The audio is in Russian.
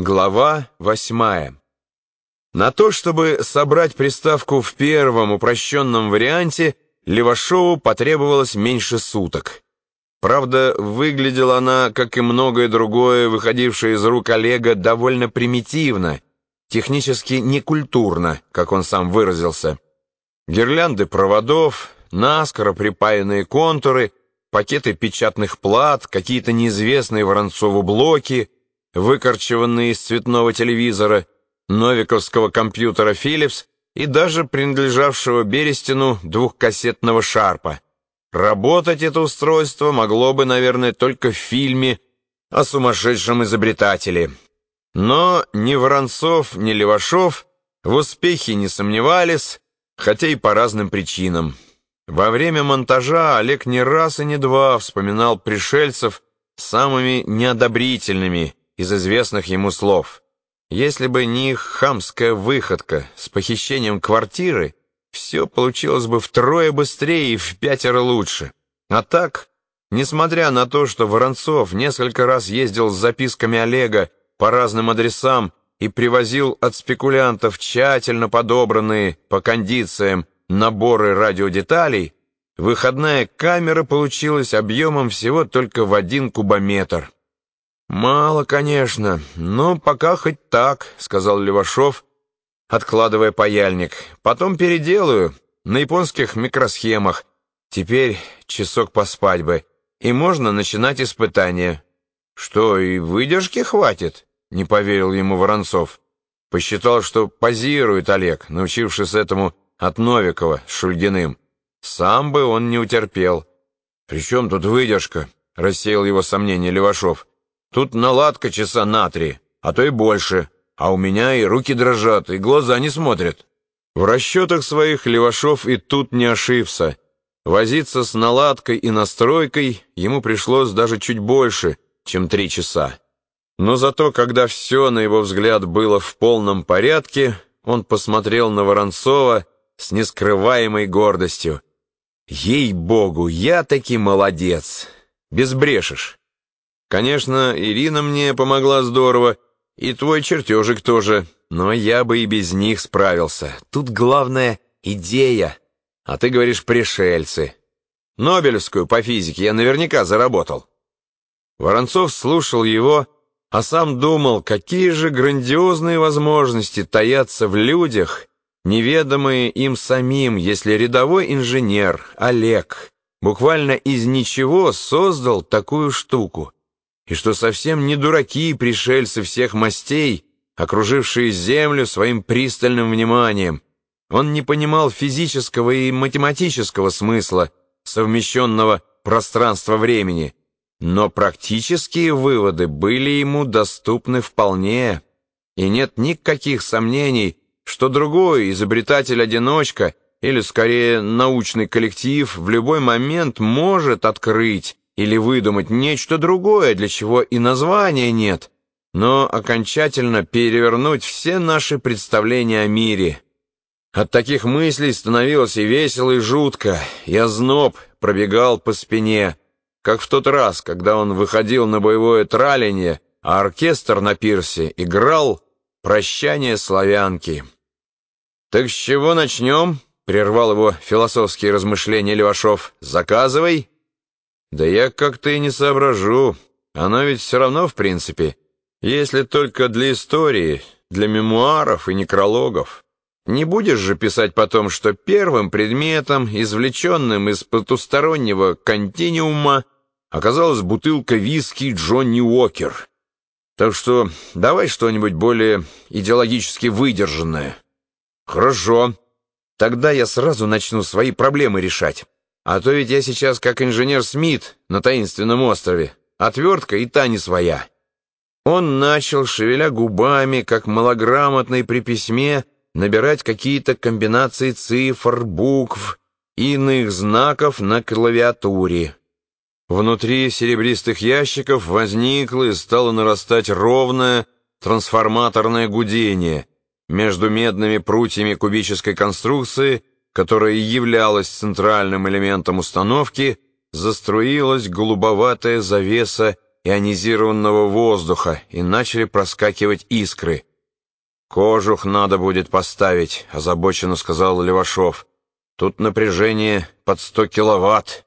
Глава восьмая. На то, чтобы собрать приставку в первом упрощенном варианте, Левашову потребовалось меньше суток. Правда, выглядела она, как и многое другое, выходившее из рук Олега, довольно примитивно, технически некультурно, как он сам выразился. Гирлянды проводов, наскоро припаянные контуры, пакеты печатных плат, какие-то неизвестные Воронцову блоки — выкорчеванные из цветного телевизора, новиковского компьютера Philips и даже принадлежавшего Берестину двухкассетного шарпа. Работать это устройство могло бы, наверное, только в фильме о сумасшедшем изобретателе. Но ни Воронцов, ни Левашов в успехе не сомневались, хотя и по разным причинам. Во время монтажа Олег не раз и не два вспоминал пришельцев самыми неодобрительными из известных ему слов. Если бы не их хамская выходка с похищением квартиры, все получилось бы втрое быстрее и в пятеро лучше. А так, несмотря на то, что Воронцов несколько раз ездил с записками Олега по разным адресам и привозил от спекулянтов тщательно подобранные по кондициям наборы радиодеталей, выходная камера получилась объемом всего только в один кубометр. «Мало, конечно, но пока хоть так», — сказал Левашов, откладывая паяльник. «Потом переделаю на японских микросхемах. Теперь часок поспать бы, и можно начинать испытания». «Что, и выдержки хватит?» — не поверил ему Воронцов. Посчитал, что позирует Олег, научившись этому от Новикова с Шульгиным. Сам бы он не утерпел. «При чем тут выдержка?» — рассеял его сомнение Левашов. Тут наладка часа на три, а то и больше, а у меня и руки дрожат, и глаза не смотрят. В расчетах своих Левашов и тут не ошибся. Возиться с наладкой и настройкой ему пришлось даже чуть больше, чем три часа. Но зато, когда все, на его взгляд, было в полном порядке, он посмотрел на Воронцова с нескрываемой гордостью. «Ей-богу, я таки молодец! Безбрешишь!» Конечно, Ирина мне помогла здорово, и твой чертежик тоже, но я бы и без них справился. Тут главное — идея, а ты говоришь «пришельцы». Нобелевскую по физике я наверняка заработал. Воронцов слушал его, а сам думал, какие же грандиозные возможности таятся в людях, неведомые им самим, если рядовой инженер Олег буквально из ничего создал такую штуку и что совсем не дураки пришельцы всех мастей, окружившие Землю своим пристальным вниманием. Он не понимал физического и математического смысла совмещенного пространства-времени, но практические выводы были ему доступны вполне, и нет никаких сомнений, что другой изобретатель-одиночка или, скорее, научный коллектив в любой момент может открыть или выдумать нечто другое, для чего и названия нет, но окончательно перевернуть все наши представления о мире. От таких мыслей становилось и весело, и жутко, и озноб пробегал по спине, как в тот раз, когда он выходил на боевое траленье, а оркестр на пирсе играл «Прощание славянки». «Так с чего начнем?» — прервал его философские размышления Левашов. «Заказывай». Да я как-то и не соображу. Оно ведь все равно, в принципе, если только для истории, для мемуаров и некрологов. Не будешь же писать потом, что первым предметом, извлеченным из потустороннего континиума, оказалась бутылка виски Джонни Уокер. Так что давай что-нибудь более идеологически выдержанное. Хорошо. Тогда я сразу начну свои проблемы решать. А то ведь я сейчас как инженер Смит на таинственном острове. Отвертка и та не своя. Он начал, шевеля губами, как малограмотный при письме, набирать какие-то комбинации цифр, букв иных знаков на клавиатуре. Внутри серебристых ящиков возникло и стало нарастать ровное трансформаторное гудение. Между медными прутьями кубической конструкции — которая являлась центральным элементом установки, заструилась голубоватая завеса ионизированного воздуха, и начали проскакивать искры. «Кожух надо будет поставить», — озабоченно сказал Левашов. «Тут напряжение под сто киловатт».